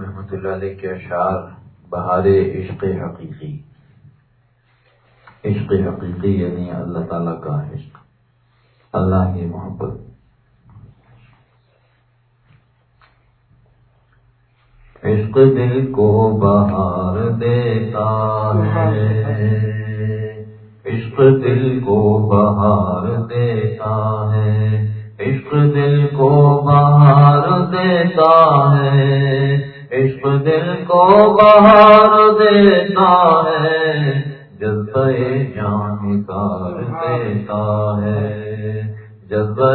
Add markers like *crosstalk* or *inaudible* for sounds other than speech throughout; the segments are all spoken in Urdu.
رحمۃ اللہ علیہ کے اشعار بہار عشق حقیقی۔ عشق حقیقی یعنی اللہ تعالیٰ کا عشق۔ اللہ کی محبت۔ عشق دل کو بہار دیتا ہے۔ عشق دل کو بہار دیتا ہے۔ عشق دل کو بہار دیتا ہے۔ عشق دل کو بہار دیتا ہے، جذبہ جان تار دیتا ہے، جذبہ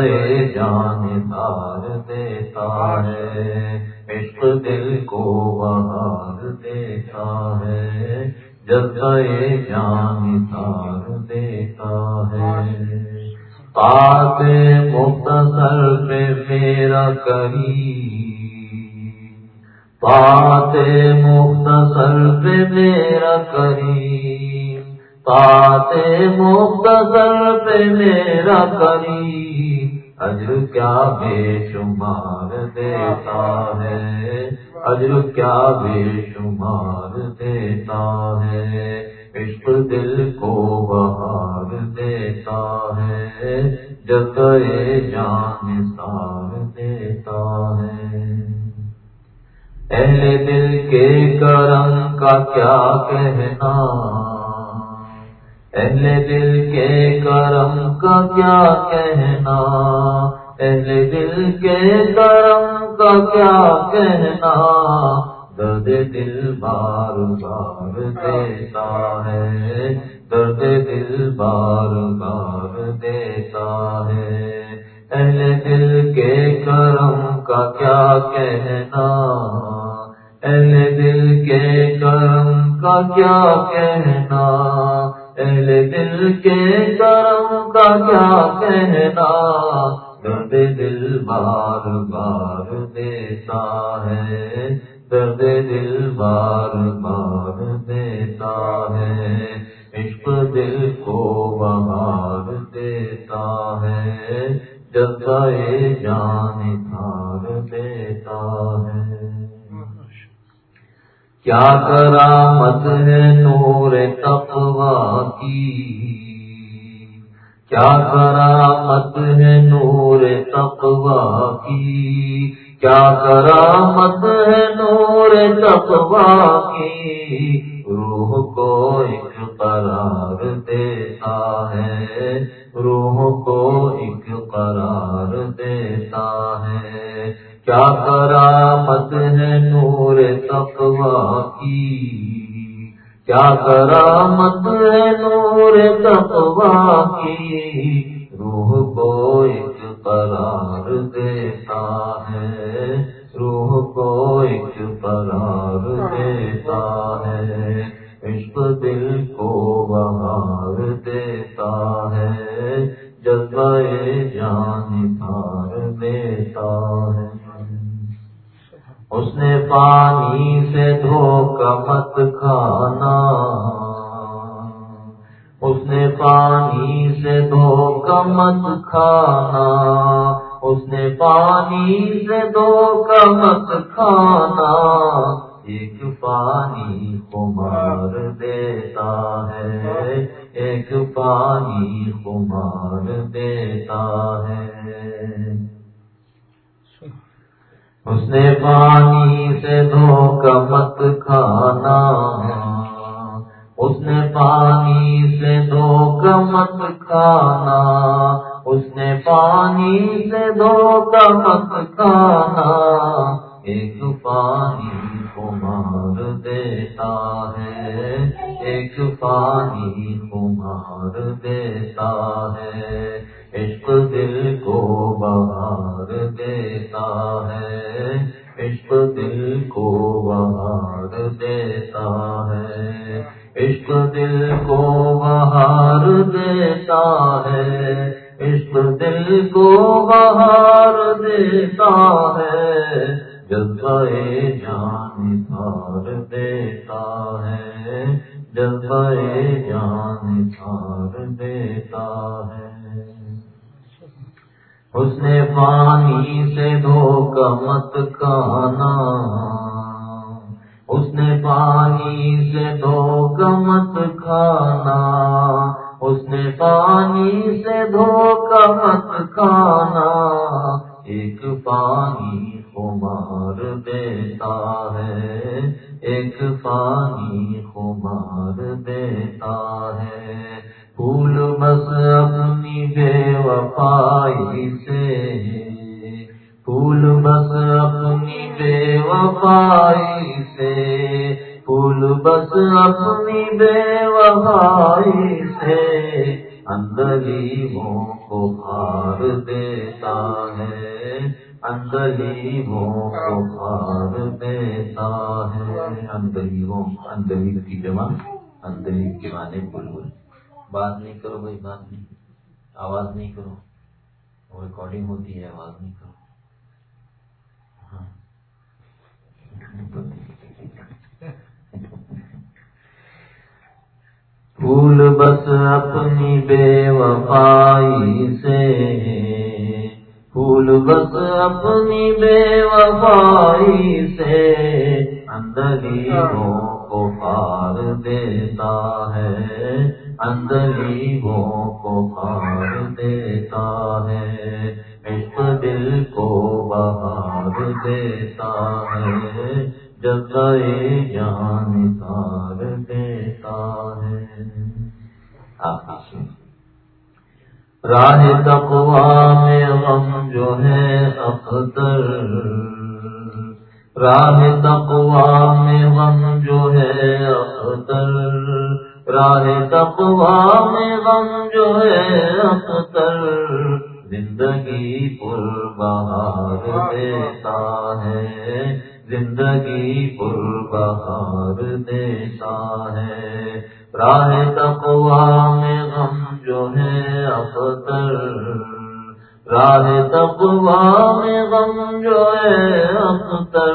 جان تار دیتا ہے، عشق دل کو بہار دیتا ہے، جذبہ جان تار دیتا ہے۔ بات مختصر پہ میرا کری بات مختصر پہ میرا کری بات مختصر پہ میرا کری اجر کیا بے شمار دیتا ہے اجر کیا بے شمار دیتا ہے عشق دل کو بہار دیتا ہے جگہ جان سار دیتا ہے اہل دل کے کرم کا کیا کہنا؟ اہل دل کے کرم کا کیا کہنا؟ اہل دل کے کرم کا کیا کہنا؟ درد دل بار بار دیتا ہے، درد دل بار بار دیتا ہے۔ اہل دل کے کرم کا کیا کہنا؟ اہل دل کے کرم کا کیا کہنا؟ اہل دل کے کرم کا کیا کہنا؟ درد دل بار بار دیتا ہے، درد دل بار بار دیتا ہے، عشق دل کو بہار دیتا ہے۔ جذبہ جان تھار دیتا ہے۔ کیا کرامت ہے نور تقوا کی؟ کیا کرامت ہے نور تقوا کی؟ کیا کرامت ہے نور تقوا کی؟ روح کو ایک قرار دیتا ہے۔ روح کو ایک قرار دیتا ہے۔ کیا کرامت ہے نور تقوا کی؟ کیا کرامت ہے نور تقوا کی؟ روح کو ایک قرار دیتا ہے۔ روح کو پانی سے دھو مت کھانا اس نے پانی سے دھو مت کھانا اس نے پانی سے دھو مت کھانا ایک پانی کمار دیتا ہے ایک پانی کمار دیتا ہے اس نے پانی سے دھو مت کھانا اس نے پانی سے دو مت کھانا اس نے پانی سے دو مت کھانا ایک پانی کو مار دیتا ہے ایک پانی کو مار دیتا ہے عشق دل کو بہار دیتا ہے، عشق دل کو بہار دیتا ہے، عشق دل کو بہار دیتا ہے، عشق دل کو بہار دیتا ہے جذبہ جان تھار دیتا ہے جذبہ جان تھار دیتا ہے۔ اس نے پانی سے دھوکہ مت کہنا اس نے پانی سے دھوکہ مت کھانا اس نے پانی سے دھوکہ مت کھانا ایک پانی خمار دیتا ہے ایک پانی خمار دیتا ہے پھول بس اپنی بے وفائی سے۔ پھول بس اپنی بے وفائی سے۔ پھول بس اپنی بے وفائی سے۔ اندلیوں کو ہار دیتا ہے۔ اندلیوں کو ہار دیتا ہے۔ اندلیوں اندلی کی جمع اندلی کے معنی بلبل۔ بات نہیں کرو بھائی بات نہیں۔ آواز نہیں کرو۔ ریکارڈنگ ہوتی ہے، آواز نہیں کرو۔ ہاں۔ پھول بس اپنی بے وفائی سے۔ پھول بس اپنی بے وفائی سے۔ اندریوں کو پار دیتا ہے۔ اندریوں کو پار دیتا ہے، عشق دل کو بہار دیتا ہے، جب جگہ جان تار دیتا ہے۔ راہ تقوا میں غم جو ہے اختر راہ تقوا میں غم جو ہے اختر راہ تقوا میں غم جو ہے اختر زندگی پر بہار دیتا ہے، زندگی پر بہار دیتا ہے۔ راہ تقوا میں غم جو ہے اختر راہ تقوا میں غم جو ہے اختر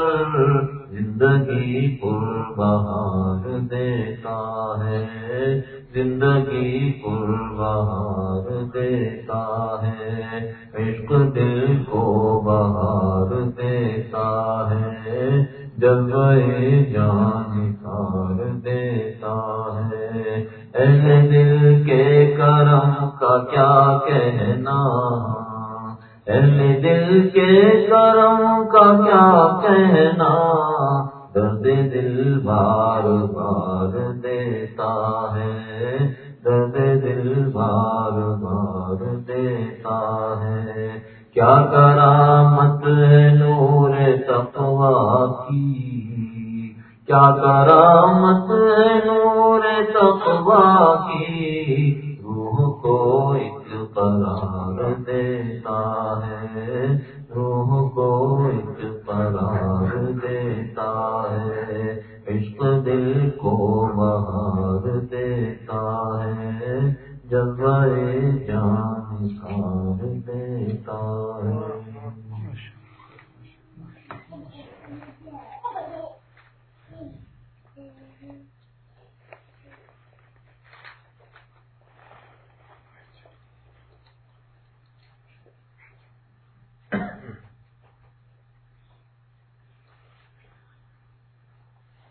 زندگی پر بہار دیتا ہے، زندگی پر بہار دیتا ہے، عشق دل کو بہار دیتا ہے جگہ جان کار دیتا ہے۔ اہل دل کے کرم کا کیا کہنا؟ اہل دل کے کرم کا کیا کہنا؟ درد دل بار بار دیتا ہے۔ درد دل بار بار دیتا ہے۔ کیا کرامت ہے نور تقوا کی؟ کیا کرامت ہے نور تقوا کی؟ روح کو ایک قرار دیتا ہے روح کو ایک قرار دیتا ہے عشق دل کو بہار دیتا ہے جذبہ جان کار دیتا ہے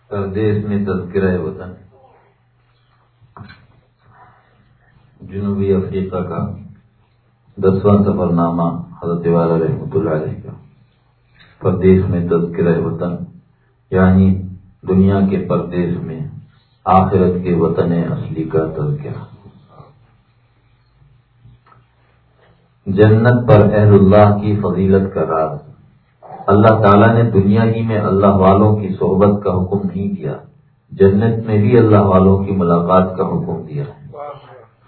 پردیش میں تذکرہ وطن کا دسواں سفر نامہ حضرت والا رحمۃ اللہ علیہ کا۔ پردیش میں تذکرہ وطن یعنی دنیا کے پردیش میں آخرت کے وطن اصلی کا تذکرہ۔ جنت پر اہل اللہ کی فضیلت کا راز۔ اللہ تعالیٰ نے دنیا ہی میں اللہ والوں کی صحبت کا حکم نہیں دیا جنت میں بھی اللہ والوں کی ملاقات کا حکم دیا۔ ہے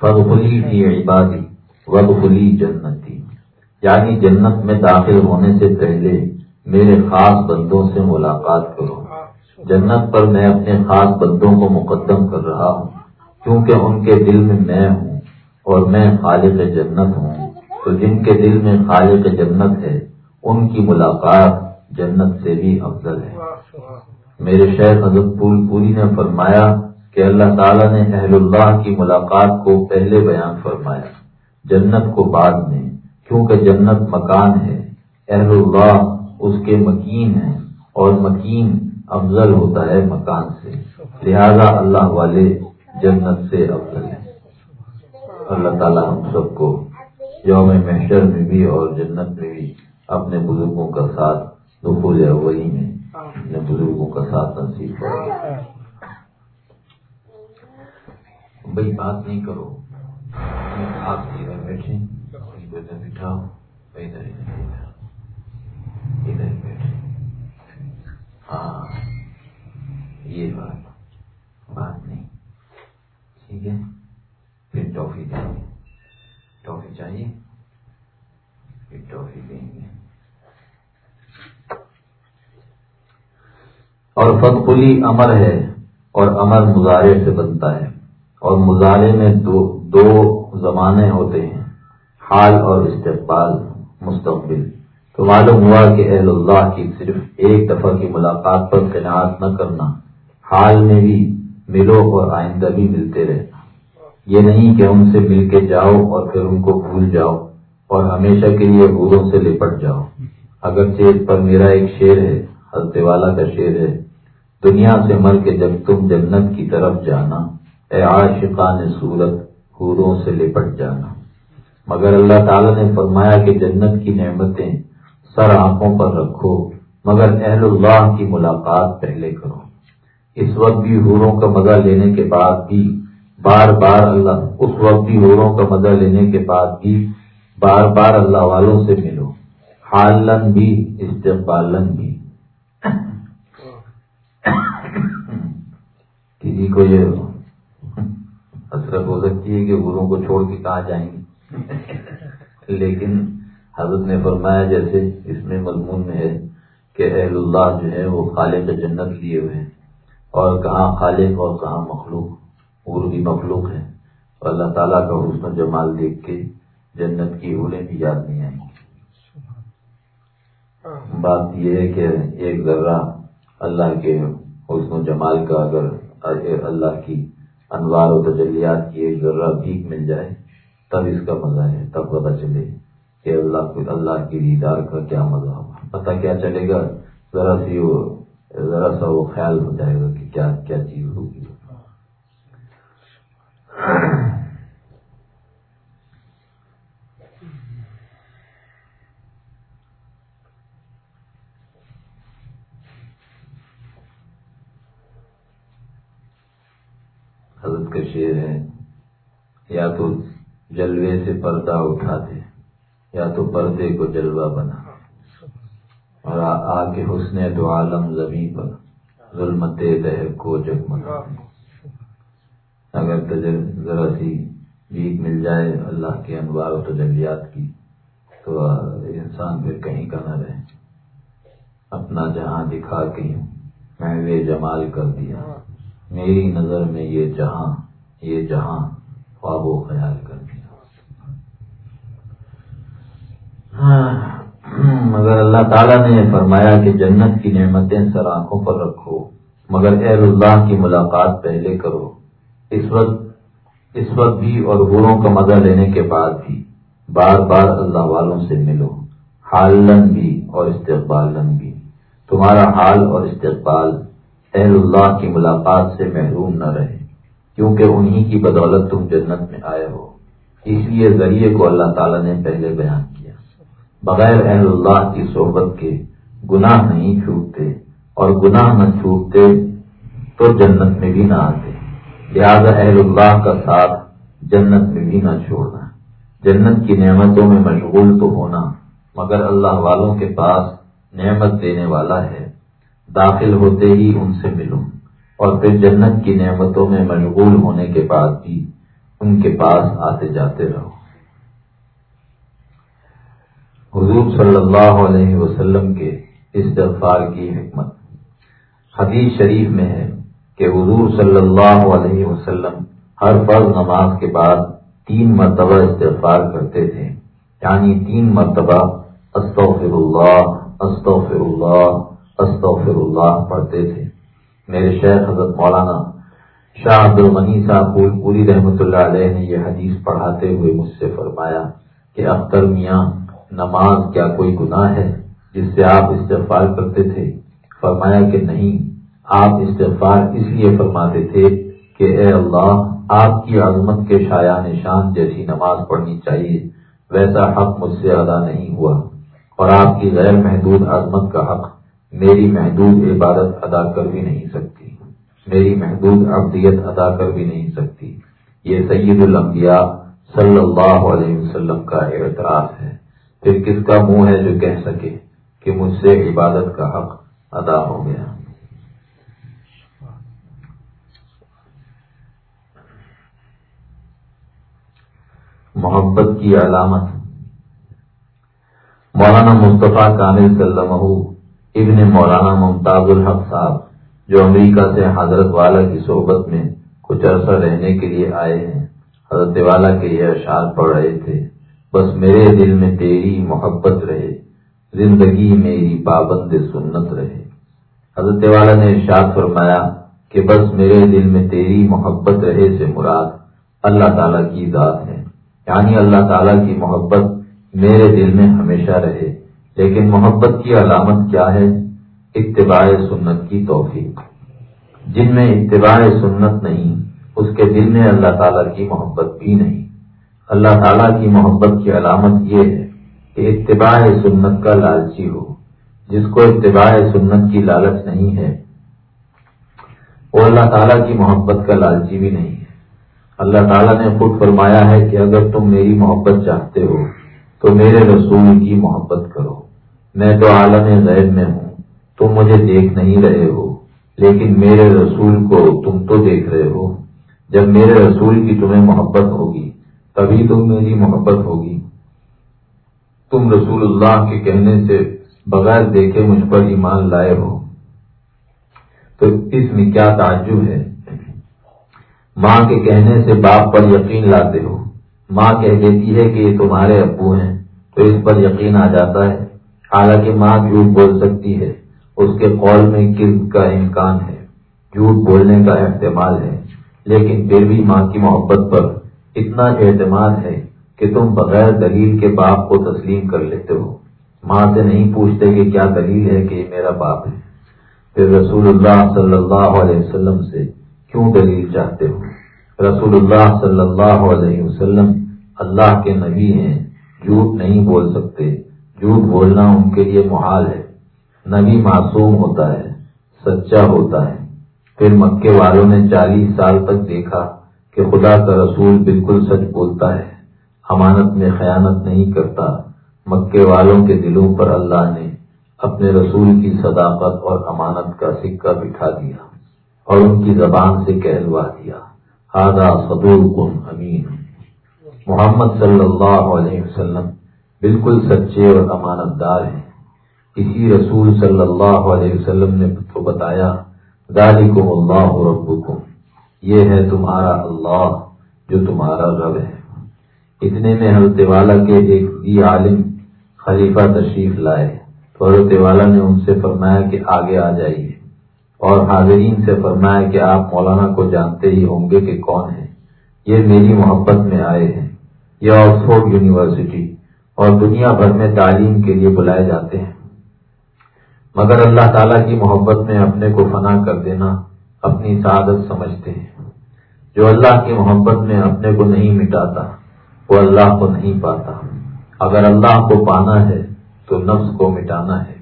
فضلی تھی عبادی وبلی جنتی۔ یعنی جنت میں داخل ہونے سے پہلے میرے خاص بندوں سے ملاقات کرو۔ جنت پر میں اپنے خاص بندوں کو مقدم کر رہا ہوں، کیونکہ ان کے دل میں میں ہوں اور میں خالق جنت ہوں۔ تو جن کے دل میں خالق جنت ہے، ان کی ملاقات جنت سے بھی افضل ہے۔ میرے شیخ حضرت پول پوری نے فرمایا کہ اللہ تعالیٰ نے اہل اللہ کی ملاقات کو پہلے بیان فرمایا، جنت کو بعد میں، کیونکہ جنت مکان ہے، اہل اللہ اس کے مکین ہے اور مکین افضل ہوتا ہے مکان سے۔ لہذا اللہ والے جنت سے افضل ہیں۔ اللہ تعالیٰ ہم سب کو یوم محشر میں بھی اور جنت میں بھی اپنے بزرگوں کا ساتھ دخول وہی میں کا ساتھ نصیب کرے بھائی بات نہیں کرو۔ آپ ادھر بیٹھے ادھر بٹھاؤ ادھر ادھر ادھر بیٹھے۔ ہاں یہ بات بات نہیں۔ ٹھیک ہے، پھر ٹافی دیں گے۔ ٹافی چاہیے؟ پھر ٹافی دیں گے۔ اور فتقلی امر ہے اور امر مظاہرے سے بنتا ہے۔ اور مظاہرے میں دو دو زمانے ہوتے ہیں، حال اور استقبال مستقبل۔ تو معلوم ہوا کہ اہل اللہ کی صرف ایک دفعہ کی ملاقات پر قناعت نہ کرنا، حال میں بھی ملو اور آئندہ بھی ملتے رہنا۔ یہ نہیں کہ ان سے مل کے جاؤ اور پھر ان کو بھول جاؤ اور ہمیشہ کے لیے بھولوں سے لپٹ جاؤ۔ اگر چیز پر میرا ایک شعر ہے، حضرت والا کا شعر ہے، دنیا سے مر کے جب تم جنت کی طرف جانا اے عاشقان صورت حوروں سے لپٹ جانا۔ مگر اللہ تعالی نے فرمایا کہ جنت کی نعمتیں سر آنکھوں پر رکھو، مگر اہل اللہ کی ملاقات پہلے کرو۔ اس وقت بھی حوروں کا مزہ لینے کے بعد بھی، بار بار اللہ، اس وقت بھی حوروں کا مزہ لینے کے بعد بھی بار بار اللہ والوں سے ملو۔ حالن بھی استقبالن بھی۔ کسی کو یہ حسرت ہو سکتی ہے کہ گرو کو چھوڑ کے کہاں جائیں گے؟ لیکن حضرت نے فرمایا جیسے اس میں مضمون میں ہے کہ اہل اللہ جو ہے وہ خالق جنت لیے ہوئے ہیں۔ اور کہاں خالق اور کہاں مخلوق؟ اور بھی مخلوق ہے اور اللہ تعالیٰ کا حسن جمال دیکھ کے جنت کی اولیں بھی یاد نہیں آئیں۔ گی بات یہ ہے کہ ایک ذرہ اللہ کے حسن و جمال کا اگر اللہ کی انوار و تجلیات کی ایک ذرہ بھیک مل جائے، تب اس کا مزہ ہے، تب پتہ چلے کہ اللہ کو، اللہ کی دیدار کا کیا مزہ ہوگا۔ پتہ کیا چلے گا؟ ذرا سی وہ، ذرا سا وہ خیال ہو جائے گا کہ کیا کیا چیز ہوگی۔ حضرت کا شعر ہے یا تو جلوے سے پردہ اٹھا دے یا تو پردے کو جلوہ بنا۔ اور آ کے حسن تو عالم زمین پر ظلمت دہر کو جگمگا۔ اگر ذرا سی جیت مل جائے اللہ کے انوار و تجلیات کی، تو انسان پھر کہیں کا نہ رہے۔ اپنا جہاں دکھا کے میں جمال کر دیا۔ میری نظر میں یہ جہاں یہ جہاں خواب و خیال کر دیا مگر اللہ تعالیٰ نے فرمایا کہ جنت کی نعمتیں سر آنکھوں پر رکھو، مگر اہل اللہ کی ملاقات پہلے کرو۔ اس وقت اس وقت بھی اور غوروں کا مزہ لینے کے بعد بھی بار بار اللہ والوں سے ملو۔ حالن بھی اور استقبالن بھی۔ تمہارا حال اور استقبال اہل اللہ کی ملاقات سے محروم نہ رہے۔ کیونکہ انہی کی بدولت تم جنت میں آئے ہو۔ اس لیے ذریعے کو اللہ تعالیٰ نے پہلے بیان کیا۔ بغیر اہل اللہ کی صحبت کے گناہ نہیں چھوٹتے اور گناہ نہ چھوٹتے تو جنت میں بھی نہ آتے۔ لہذا اہل اللہ کا ساتھ جنت میں بھی نہ چھوڑنا۔ جنت کی نعمتوں میں مشغول تو ہونا، مگر اللہ والوں کے پاس نعمت دینے والا ہے۔ داخل ہوتے ہی ان سے ملوں اور پھر جنت کی نعمتوں میں مشغول ہونے کے بعد بھی ان کے پاس آتے جاتے رہو۔ حضور صلی اللہ علیہ وسلم کے استغفار کی حکمت۔ حدیث شریف میں ہے کہ حضور صلی اللہ علیہ وسلم ہر فرض نماز کے بعد تین مرتبہ استغفار کرتے تھے۔ یعنی تین مرتبہ استغفر اللہ استغفر اللہ استغفر اللہ پڑھتے تھے۔ میرے شیخ حضرت مولانا شاہ عبد الغنی صاحب پوری رحمۃ اللہ علیہ نے یہ حدیث پڑھاتے ہوئے مجھ سے فرمایا کہ اختر میاں نماز کیا کوئی گناہ ہے؟ جس سے آپ استغفار کرتے تھے۔ فرمایا کہ نہیں، آپ استغفار اس لیے فرماتے تھے کہ اے اللہ، آپ کی عظمت کے شاع نشان جیسی نماز پڑھنی چاہیے۔ ویسا حق مجھ سے ادا نہیں ہوا اور آپ کی غیر محدود عظمت کا حق میری محدود عبادت ادا کر بھی نہیں سکتی۔ میری محدود ابدیت ادا کر بھی نہیں سکتی۔ یہ سید الانبیاء صلی اللہ علیہ وسلم کا اعتراض ہے۔ پھر کس کا منہ ہے جو کہہ سکے کہ مجھ سے عبادت کا حق ادا ہو گیا؟ محبت کی علامت۔ مولانا مصطفیٰ کامل سلم ابن مولانا ممتاز الحق صاحب، جو امریکہ سے حضرت والا کی صحبت میں کچھ عرصہ رہنے کے لیے آئے ہیں، حضرت والا کے یہ اشعار پڑھ رہے تھے۔ بس میرے دل میں تیری محبت رہے، زندگی میری پابند سنت رہے۔ حضرت والا نے ارشاد فرمایا کہ بس میرے دل میں تیری محبت رہے سے مراد اللہ تعالیٰ کی ذات ہے۔ یعنی اللہ تعالیٰ کی محبت میرے دل میں ہمیشہ رہے۔ لیکن محبت کی علامت کیا ہے؟ اتباع سنت کی توفیق۔ جن میں اتباع سنت نہیں، اس کے دل میں اللہ تعالیٰ کی محبت بھی نہیں۔ اللہ تعالیٰ کی محبت کی علامت یہ ہے کہ اتباع سنت کا لالچی ہو، جس کو اتباع سنت کی لالچ نہیں ہے، وہ اللہ تعالیٰ کی محبت کا لالچی بھی نہیں ہے۔ اللہ تعالیٰ نے خود فرمایا ہے کہ اگر تم میری محبت چاہتے ہو تو میرے رسول کی محبت کرو۔ میں تو عالم غیر میں ہوں، تم مجھے دیکھ نہیں رہے ہو، لیکن میرے رسول کو تم تو دیکھ رہے ہو۔ جب میرے رسول کی تمہیں محبت ہوگی، تبھی تم میری محبت ہوگی۔ تم رسول اللہ کے کہنے سے بغیر دیکھے مجھ پر ایمان لائے ہو۔ تو اس میں کیا تعجب ہے؟ ماں کے کہنے سے باپ پر یقین لاتے ہو۔ ماں کہہ دیتی ہے کہ یہ تمہارے ابو ہیں، تو اس پر یقین آ جاتا ہے۔ حالانکہ ماں جھوٹ بول سکتی ہے، اس کے قول میں کس کا امکان ہے، جھوٹ بولنے کا احتمال ہے، لیکن پھر بھی ماں کی محبت پر اتنا اعتماد ہے کہ تم بغیر دلیل کے باپ کو تسلیم کر لیتے ہو۔ ماں سے نہیں پوچھتے کہ کیا دلیل ہے کہ یہ میرا باپ ہے۔ پھر رسول اللہ صلی اللہ علیہ وسلم سے کیوں دلیل چاہتے ہو؟ رسول اللہ صلی اللہ علیہ وسلم اللہ کے نبی ہیں، جھوٹ نہیں بول سکتے۔ جھوٹ بولنا ان کے لیے محال ہے، نبی معصوم ہوتا ہے، سچا ہوتا ہے۔ پھر مکے والوں نے چالیس سال تک دیکھا کہ خدا کا رسول بالکل سچ بولتا ہے۔ امانت میں خیانت نہیں کرتا۔ مکے والوں کے دلوں پر اللہ نے اپنے رسول کی صداقت اور امانت کا سکہ بٹھا دیا اور ان کی زبان سے کہلوا دیا۔ ہادا صدور کن امین۔ محمد صلی اللہ علیہ وسلم بالکل سچے اور امانت دار ہیں۔ اسی رسول صلی اللہ علیہ وسلم نے تو بتایا دادی کو اللہ ربکم، یہ ہے تمہارا اللہ جو تمہارا رب ہے۔ اتنے میں حضرت والا کے ایک عالم خلیفہ تشریف لائے۔ تو حضرت والا نے ان سے فرمایا کہ آگے آ جائیے۔ اور حاضرین سے فرمایا کہ آپ مولانا کو جانتے ہی ہوں گے کہ کون ہے یہ میری محبت میں آئے ہیں۔ یہ آکسفورڈ یونیورسٹی۔ اور دنیا بھر میں تعلیم کے لیے بلائے جاتے ہیں۔ مگر اللہ تعالیٰ کی محبت میں اپنے کو فنا کر دینا اپنی سعادت سمجھتے ہیں۔ جو اللہ کی محبت میں اپنے کو نہیں مٹاتا، وہ اللہ کو نہیں پاتا۔ اگر اللہ کو پانا ہے، تو نفس کو مٹانا ہے۔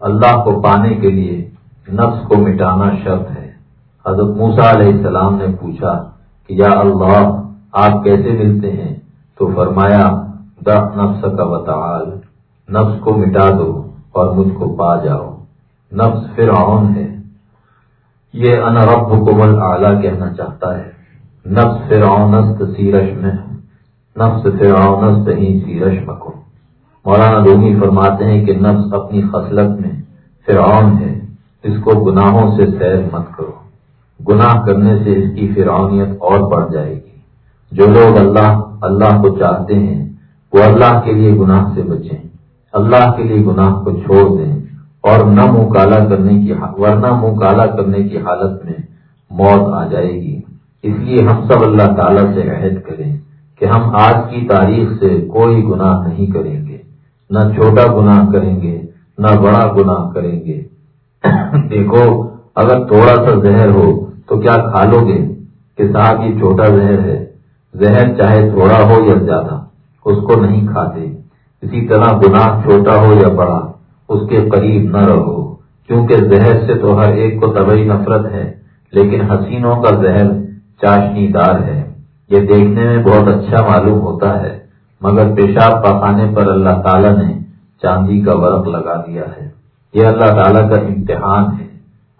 اللہ کو پانے کے لیے نفس کو مٹانا شرط ہے۔ حضرت موسا علیہ السلام نے پوچھا کہ یا اللہ، آپ کیسے ملتے ہیں؟ تو فرمایا نفس کا بطال نفس کو مٹا دو اور مجھ کو پا جاؤ۔ نفس فرعون ہے۔ یہ ان رب کمل اعلیٰ کہنا چاہتا ہے۔ نفس فرعونست سیرش میں نفس فرعونست ہی سیرش مکو مولانا رومی فرماتے ہیں کہ نفس اپنی خصلت میں فرعون ہے۔ اس کو گناہوں سے سیر مت کرو۔ گناہ کرنے سے اس کی فرعونیت اور بڑھ جائے گی۔ جو لوگ اللہ اللہ کو چاہتے ہیں وہ اللہ کے لیے گناہ سے بچیں، اللہ کے لیے گناہ کو چھوڑ دیں اور نہ منہ کالا کرنے کی ورنہ منہ کالا کرنے کی حالت میں موت آ جائے گی۔ اس لیے ہم سب اللہ تعالیٰ سے عہد کریں کہ ہم آج کی تاریخ سے کوئی گناہ نہیں کریں گے۔ نہ چھوٹا گناہ کریں گے، نہ بڑا گناہ کریں گے۔ *coughs* دیکھو، اگر تھوڑا سا زہر ہو تو کیا کھا لو گے؟ کہ صاحب، یہ چھوٹا زہر ہے۔ زہر چاہے تھوڑا ہو یا زیادہ۔ اس کو نہیں کھاتے۔ اسی طرح گناہ چھوٹا ہو یا بڑا، اس کے قریب نہ رہو، کیونکہ زہر سے تو ہر ایک کو طبی نفرت ہے، لیکن حسینوں کا زہر چاشنی دار ہے۔ یہ دیکھنے میں بہت اچھا معلوم ہوتا ہے، مگر پیشاب پخانے پر اللہ تعالیٰ نے چاندی کا ورق لگا دیا ہے۔ یہ اللہ تعالیٰ کا امتحان ہے۔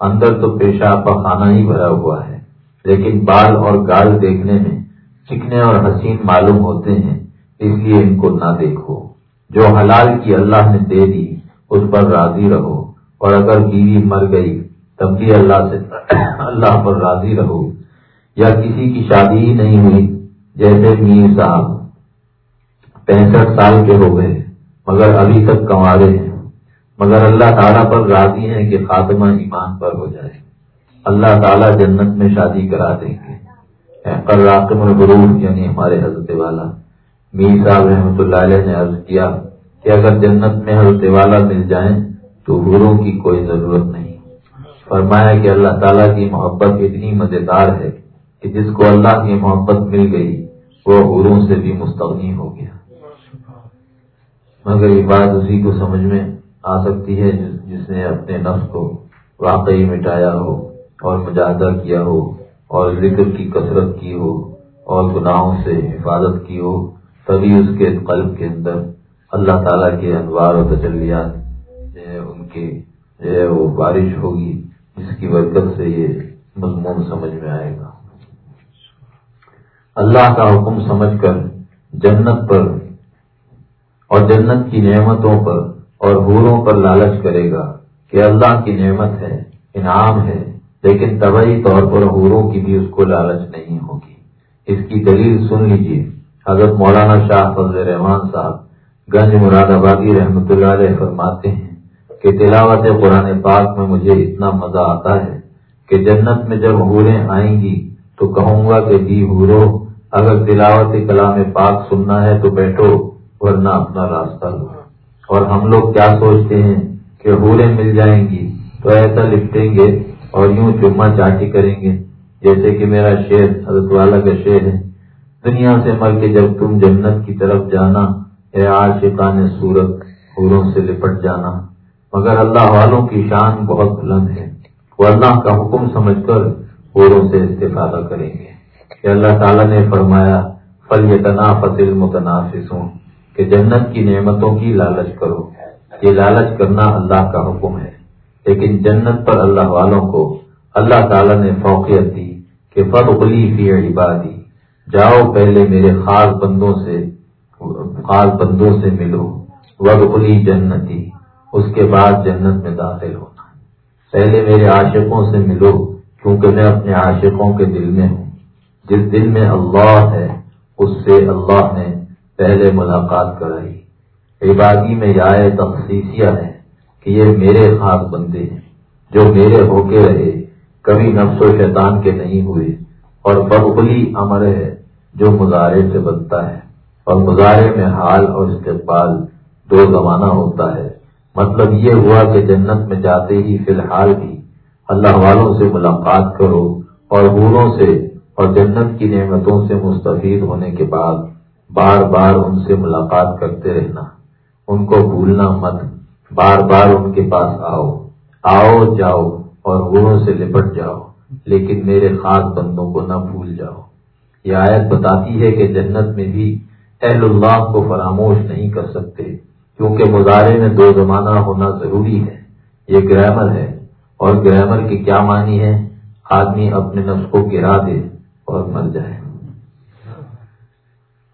اندر تو پیشاب پخانہ ہی بھرا ہوا ہے، لیکن بال اور گال دیکھنے میں چکنے اور حسین معلوم ہوتے ہیں۔ اس لیے ان کو نہ دیکھو۔ جو حلال کی اللہ نے دے دی، اس پر راضی رہو۔ اور اگر بیوی مر گئی، تب بھی اللہ سے اللہ پر راضی رہو۔ یا کسی کی شادی ہی نہیں ہوئی، جیسے میر صاحب پینسٹھ سال کے ہو گئے، مگر ابھی تک کنوارے ہیں۔ مگر اللہ تعالیٰ پر راضی ہیں کہ خاتمہ ایمان پر ہو جائے۔ اللہ تعالیٰ جنت میں شادی کرا دیں گے۔ راقم الغروب یعنی ہمارے حضرت والا۔ میر صاحب رحمۃ اللہ علیہ نے عرض کیا کہ اگر جنت میں حضرت والا مل جائیں تو گرو کی کوئی ضرورت نہیں۔ فرمایا کہ اللہ تعالیٰ کی محبت اتنی مزیدار ہے کہ جس کو اللہ کی محبت مل گئی، وہ گرو سے بھی مستغنی ہو گیا۔ مگر یہ بات اسی کو سمجھ میں آ سکتی ہے جس نے اپنے نفس کو واقعی مٹایا ہو اور مجاہدہ کیا ہو اور ذکر کی کثرت کی ہو اور گناہوں سے حفاظت کی ہو۔ تبھی اس کے قلب کے اندر اللہ تعالیٰ کے انوار و تجلیات جو ہے ان کے جو ہے وہ بارش ہوگی، جس کی برکت سے یہ مضمون سمجھ میں آئے گا۔ اللہ کا حکم سمجھ کر جنت پر اور جنت کی نعمتوں پر اور حوروں پر لالچ کرے گا کہ اللہ کی نعمت ہے، انعام ہے، لیکن طبعی طور پر حوروں کی بھی اس کو لالچ نہیں ہوگی۔ اس کی دلیل سن لیجیے حضرت مولانا شاہ فضل رحمان صاحب گنج مراد آبادی رحمۃ اللہ علیہ فرماتے ہیں کہ تلاوت قرآن پاک میں مجھے اتنا مزہ آتا ہے کہ جنت میں جب حوریں آئیں گی تو کہوں گا کہ جی حورو، اگر تلاوت کلام پاک سننا ہے تو بیٹھو ورنہ اپنا راستہ لو۔ اور ہم لوگ کیا سوچتے ہیں کہ حوریں مل جائیں گی تو ایسا لپٹیں گے اور یوں چما چاٹی کریں گے۔ جیسے کہ میرا شیر، حضرت والا کا شیر ہے۔ دنیا سے مر کے جب تم جنت کی طرف جانا، اے عاشقان صورت، حوروں سے لپٹ جانا۔ مگر اللہ والوں کی شان بہت بلند ہے۔ وہ اللہ کا حکم سمجھ کر حوروں سے استفادہ کریں گے۔ کہ اللہ تعالیٰ نے فرمایا فل یہ تنا فصل متنافسوں کہ جنت کی نعمتوں کی لالچ کرو۔ یہ لالچ کرنا اللہ کا حکم ہے۔ لیکن جنت پر اللہ والوں کو اللہ تعالیٰ نے فوقیت دی کہ فت فی عبادی جاؤ پہلے میرے خاص بندوں سے خاص بندوں سے ملو۔ وغلی جنتی اس کے بعد جنت میں داخل ہونا پہلے میرے عاشقوں سے ملو، کیونکہ میں اپنے عاشقوں کے دل میں ہوں۔ جس دل میں اللہ ہے، اس سے اللہ نے پہلے ملاقات کرائی۔ عبادی میں یہ تخصیصیہ ہے کہ یہ میرے خاص بندے ہیں، جو میرے ہو کے رہے، کبھی نفس و شیطان کے نہیں ہوئے، اور بغلی امر ہے جو مظاہرے سے بنتا ہے۔ اور مظاہرے میں حال اور استقبال دو زمانہ ہوتا ہے۔ مطلب یہ ہوا کہ جنت میں جاتے ہی فی الحال بھی اللہ والوں سے ملاقات کرو اور بوروں سے اور جنت کی نعمتوں سے مستفید ہونے کے بعد بار بار ان سے ملاقات کرتے رہنا۔ ان کو بھولنا مت، بار بار ان کے پاس آؤ۔ آؤ، جاؤ اور بوروں سے لپٹ جاؤ، لیکن میرے خاص بندوں کو نہ بھول جاؤ۔ یہ آیت بتاتی ہے کہ جنت میں بھی اہل اللہ کو فراموش نہیں کر سکتے، کیونکہ مظاہرے میں دو زمانہ ہونا ضروری ہے۔ یہ گرامر ہے اور گرامر کی کیا معنی ہے؟ آدمی اپنے نفس کو گرا دے اور مر جائے۔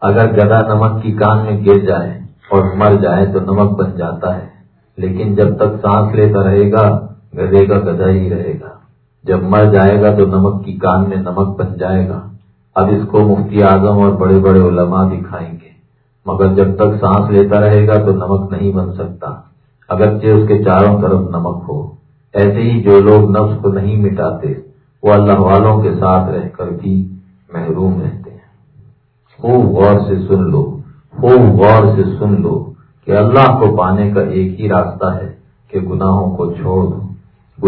اگر گدا نمک کی کان میں گر جائے اور مر جائے تو نمک بن جاتا ہے، لیکن جب تک سانس لیتا رہے گا، گدے کا گدا ہی رہے گا۔ جب مر جائے گا تو نمک کی کان میں نمک بن جائے گا۔ اب اس کو مفتی اعظم اور بڑے بڑے علماء دکھائیں گے۔ مگر جب تک سانس لیتا رہے گا تو نمک نہیں بن سکتا۔ اگرچہ اس کے چاروں طرف نمک ہو۔ ایسے ہی جو لوگ نفس کو نہیں مٹاتے، وہ اللہ والوں کے ساتھ رہ کر بھی محروم رہتے ہیں۔ خوب غور سے سن لو۔ خوب غور سے سن لو کہ اللہ کو پانے کا ایک ہی راستہ ہے کہ گناہوں کو چھوڑ دو۔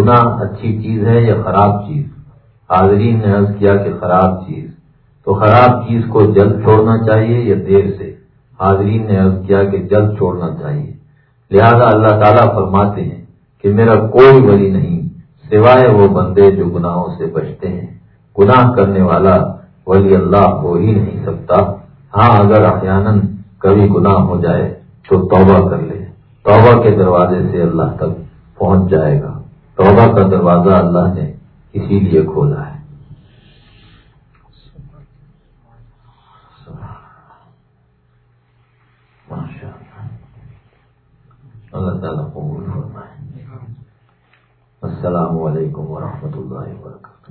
گناہ اچھی چیز ہے یا خراب چیز؟ حاضرین نے عرض کیا کہ خراب چیز۔ تو خراب چیز کو جلد چھوڑنا چاہیے یا دیر سے؟ حاضرین نے عرض کیا کہ جلد چھوڑنا چاہیے۔ لہذا اللہ تعالیٰ فرماتے ہیں کہ میرا کوئی ولی نہیں، سوائے وہ بندے جو گناہوں سے بچتے ہیں۔ گناہ کرنے والا ولی اللہ ہو ہی نہیں سکتا۔ ہاں اگر احیانا کبھی گناہ ہو جائے تو توبہ کر لے۔ توبہ کے دروازے سے اللہ تک پہنچ جائے گا۔ توبہ کا دروازہ اللہ نے اسی لیے کھولا ہے۔ اللہ تعالیٰ قبول فرمائے۔ السلام علیکم ورحمۃ اللہ وبرکاتہ۔